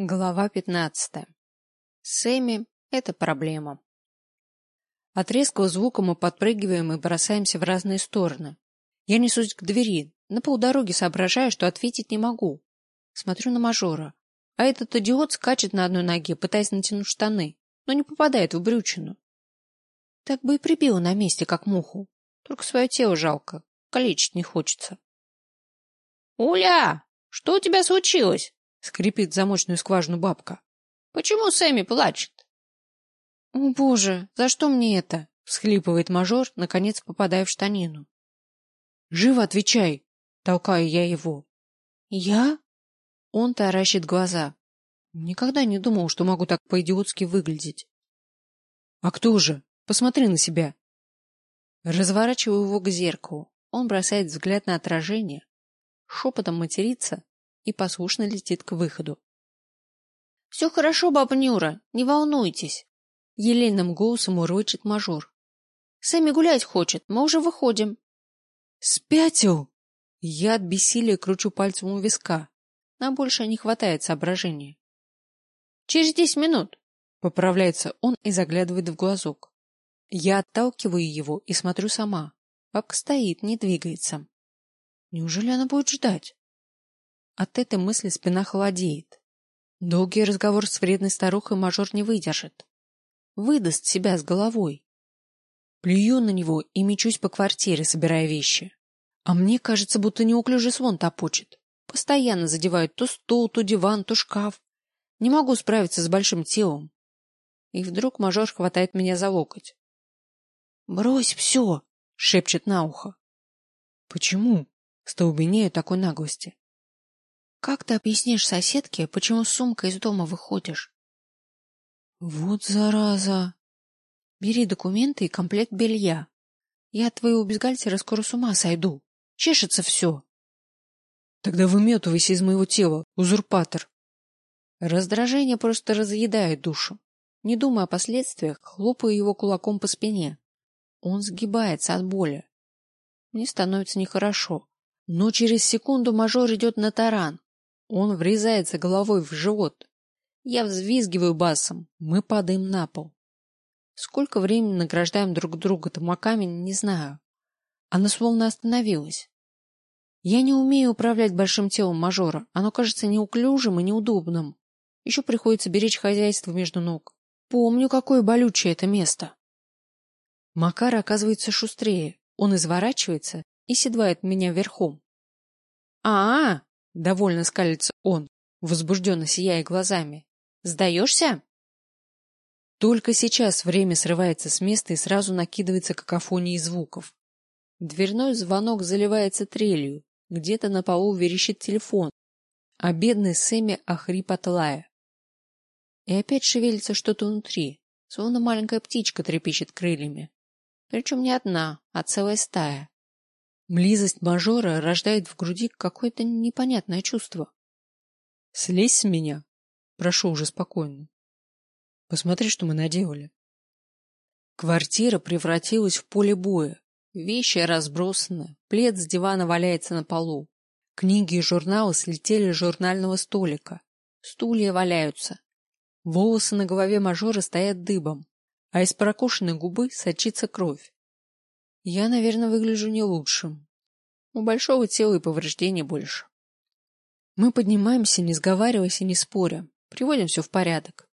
Глава пятнадцатая. Сэмми – это проблема. От резкого звука мы подпрыгиваем и бросаемся в разные стороны. Я несусь к двери, на полдороги соображаю, что ответить не могу. Смотрю на мажора, а этот идиот скачет на одной ноге, пытаясь натянуть штаны, но не попадает в брючину. Так бы и прибил на месте, как муху. Только свое тело жалко, калечить не хочется. — Уля, что у тебя случилось? — скрипит замочную скважину бабка. — Почему Сэмми плачет? — О, боже, за что мне это? — всхлипывает мажор, наконец попадая в штанину. — Живо отвечай! — толкаю я его. — Я? Он таращит глаза. Никогда не думал, что могу так по-идиотски выглядеть. — А кто же? Посмотри на себя. Разворачиваю его к зеркалу. Он бросает взгляд на отражение, шепотом матерится и послушно летит к выходу. — Все хорошо, баба Нюра, не волнуйтесь, — елейным голосом урочит мажор. — Сэмми гулять хочет, мы уже выходим. — Спятил! Я от бессилия кручу пальцем у виска. Нам больше не хватает соображения. — Через десять минут, — поправляется он и заглядывает в глазок. Я отталкиваю его и смотрю сама. Бабка стоит, не двигается. Неужели она будет ждать? От этой мысли спина холодеет. Долгий разговор с вредной старухой мажор не выдержит. Выдаст себя с головой. Плюю на него и мечусь по квартире, собирая вещи. А мне кажется, будто неуклюжий слон топочет. Постоянно задевают то стол, то диван, то шкаф. Не могу справиться с большим телом. И вдруг мажор хватает меня за локоть. — Брось все! — шепчет на ухо. — Почему? — столбенею такой наглости. Как ты объяснишь соседке, почему с сумкой из дома выходишь? Вот зараза. Бери документы и комплект белья. Я от твоего бюстгальтера скоро с ума сойду. Чешется все. Тогда выметывайся из моего тела, узурпатор. Раздражение просто разъедает душу. Не думая о последствиях, хлопаю его кулаком по спине. Он сгибается от боли. Мне становится нехорошо. Но через секунду мажор идет на таран. Он врезается головой в живот. Я взвизгиваю басом. Мы падаем на пол. Сколько времени награждаем друг друга томаками, не знаю. Она словно остановилась. Я не умею управлять большим телом мажора. Оно кажется неуклюжим и неудобным. Еще приходится беречь хозяйство между ног. Помню, какое болючее это место. Макар оказывается шустрее. Он изворачивается и седлает меня верхом. а, -а, -а Довольно скалится он, возбужденно сияя глазами. Сдаешься? Только сейчас время срывается с места и сразу накидывается какофонией звуков. Дверной звонок заливается трелью, где-то на полу верещит телефон, а бедный Сэмми охрип от лая. И опять шевелится что-то внутри, словно маленькая птичка трепещет крыльями. Причем не одна, а целая стая. Близость мажора рождает в груди какое-то непонятное чувство. — Слезь с меня. Прошу уже спокойно. Посмотри, что мы наделали. Квартира превратилась в поле боя. Вещи разбросаны, плед с дивана валяется на полу. Книги и журналы слетели с журнального столика. Стулья валяются. Волосы на голове мажора стоят дыбом, а из прокушенной губы сочится кровь. Я, наверное, выгляжу не лучшим. У большого тела и повреждений больше. Мы поднимаемся, не сговариваясь и не споря. Приводим все в порядок.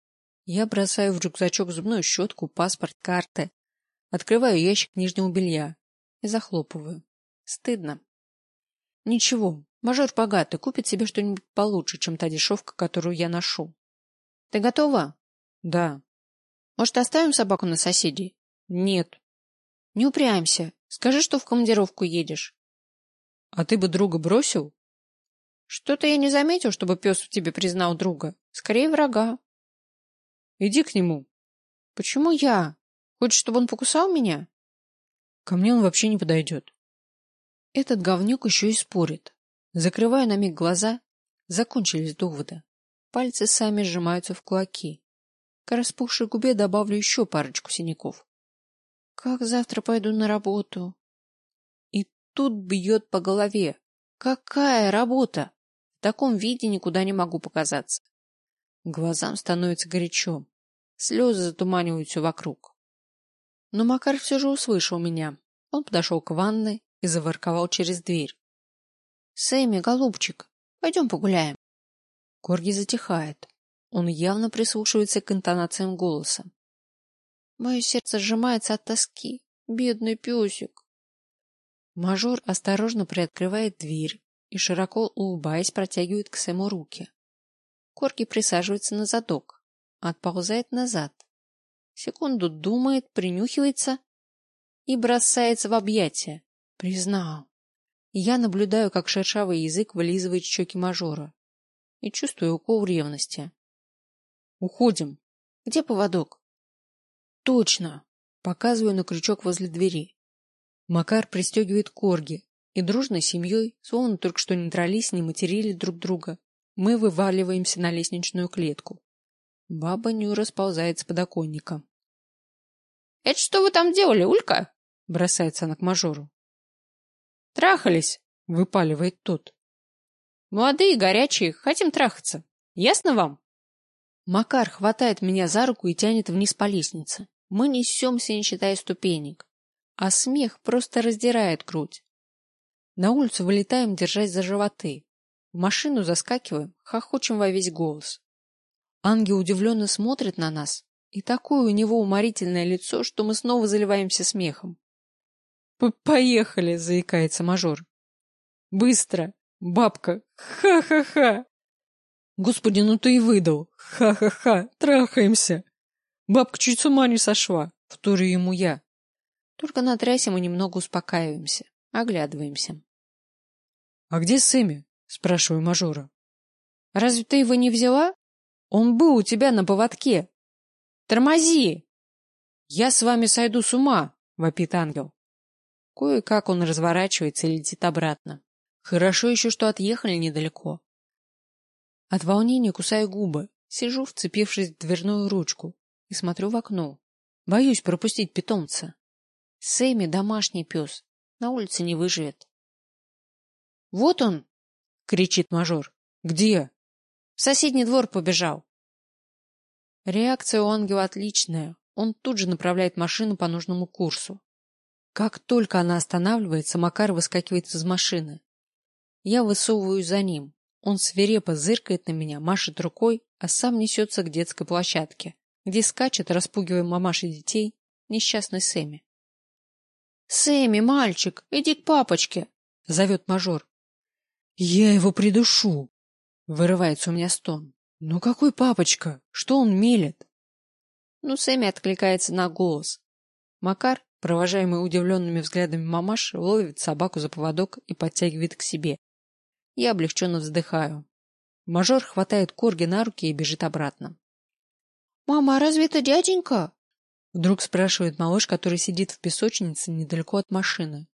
Я бросаю в рюкзачок зубную щетку, паспорт, карты. Открываю ящик нижнего белья и захлопываю. Стыдно. Ничего, мажор богатый, купит себе что-нибудь получше, чем та дешевка, которую я ношу. Ты готова? Да. Может, оставим собаку на соседей? Нет. Не упрямься. Скажи, что в командировку едешь. А ты бы друга бросил? Что-то я не заметил, чтобы пес в тебе признал друга. Скорее врага. Иди к нему. Почему я? Хочешь, чтобы он покусал меня? Ко мне он вообще не подойдет. Этот говнюк еще и спорит. Закрываю на миг глаза. Закончились доводы. Пальцы сами сжимаются в кулаки. К распухшей губе добавлю еще парочку синяков. Как завтра пойду на работу? И тут бьет по голове. Какая работа? В таком виде никуда не могу показаться. Глазам становится горячо. Слезы затуманивают все вокруг. Но Макар все же услышал меня. Он подошел к ванной и заворковал через дверь. — Сэмми, голубчик, пойдем погуляем. Корги затихает. Он явно прислушивается к интонациям голоса. Мое сердце сжимается от тоски. Бедный песик. Мажор осторожно приоткрывает дверь и, широко улыбаясь, протягивает к Сэму руки. Корги присаживается на задок, отползает назад. Секунду думает, принюхивается и бросается в объятия. Признал. Я наблюдаю, как шершавый язык вылизывает щеки мажора и чувствую укол ревности. Уходим. Где поводок? Точно. Показываю на крючок возле двери. Макар пристегивает корги, и дружной семьей, словно только что не дрались, не материли друг друга, мы вываливаемся на лестничную клетку. Баба Нюра сползает с подоконника. — Это что вы там делали, Улька? — бросается она к мажору. — Трахались, — выпаливает тот. — Молодые, горячие, хотим трахаться. Ясно вам? Макар хватает меня за руку и тянет вниз по лестнице. Мы несемся, не считая ступенек. А смех просто раздирает грудь. На улицу вылетаем, держась за животы. В машину заскакиваем, хохочем во весь голос. Ангел удивленно смотрит на нас, и такое у него уморительное лицо, что мы снова заливаемся смехом. «Поехали!» — заикается мажор. «Быстро! Бабка! Ха-ха-ха!» «Господи, ну ты и выдал! Ха-ха-ха! Трахаемся!» Бабка чуть с ума не сошла, вторю ему я. Только на трассе мы немного успокаиваемся, оглядываемся. — А где Сэмми? — спрашиваю мажора. — Разве ты его не взяла? Он был у тебя на поводке. Тормози! Я с вами сойду с ума, — вопит ангел. Кое-как он разворачивается и летит обратно. Хорошо еще, что отъехали недалеко. От волнения кусаю губы, сижу, вцепившись в дверную ручку, и смотрю в окно. Боюсь пропустить питомца. Сэмми домашний пес, на улице не выживет. — Вот он! — кричит мажор. — Где? — В соседний двор побежал. Реакция у ангела отличная. Он тут же направляет машину по нужному курсу. Как только она останавливается, Макар выскакивает из машины. Я высовываюсь за ним. Он свирепо зыркает на меня, машет рукой, а сам несется к детской площадке где скачет, распугивая мамаши детей, несчастный Сэмми. — Сэмми, мальчик, иди к папочке! — зовет мажор. — Я его придушу! — вырывается у меня стон. — Ну какой папочка? Что он мелет? Ну, Сэмми откликается на голос. Макар, провожаемый удивленными взглядами мамаш, ловит собаку за поводок и подтягивает к себе. Я облегченно вздыхаю. Мажор хватает Корги на руки и бежит обратно. «Мама, а разве это дяденька?» Вдруг спрашивает малыш, который сидит в песочнице недалеко от машины.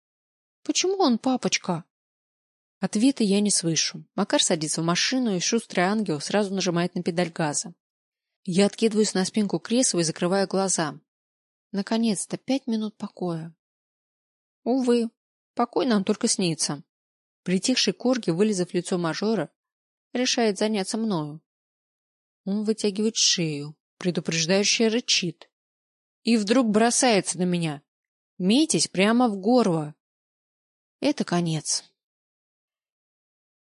«Почему он папочка?» Ответа я не слышу. Макар садится в машину, и шустрый ангел сразу нажимает на педаль газа. Я откидываюсь на спинку кресла и закрываю глаза. Наконец-то пять минут покоя. Увы, покой нам только снится. Притихший Корги, вылезав лицо мажора, решает заняться мною. Он вытягивает шею, предупреждающе рычит. И вдруг бросается на меня. Метись прямо в горло. Это конец.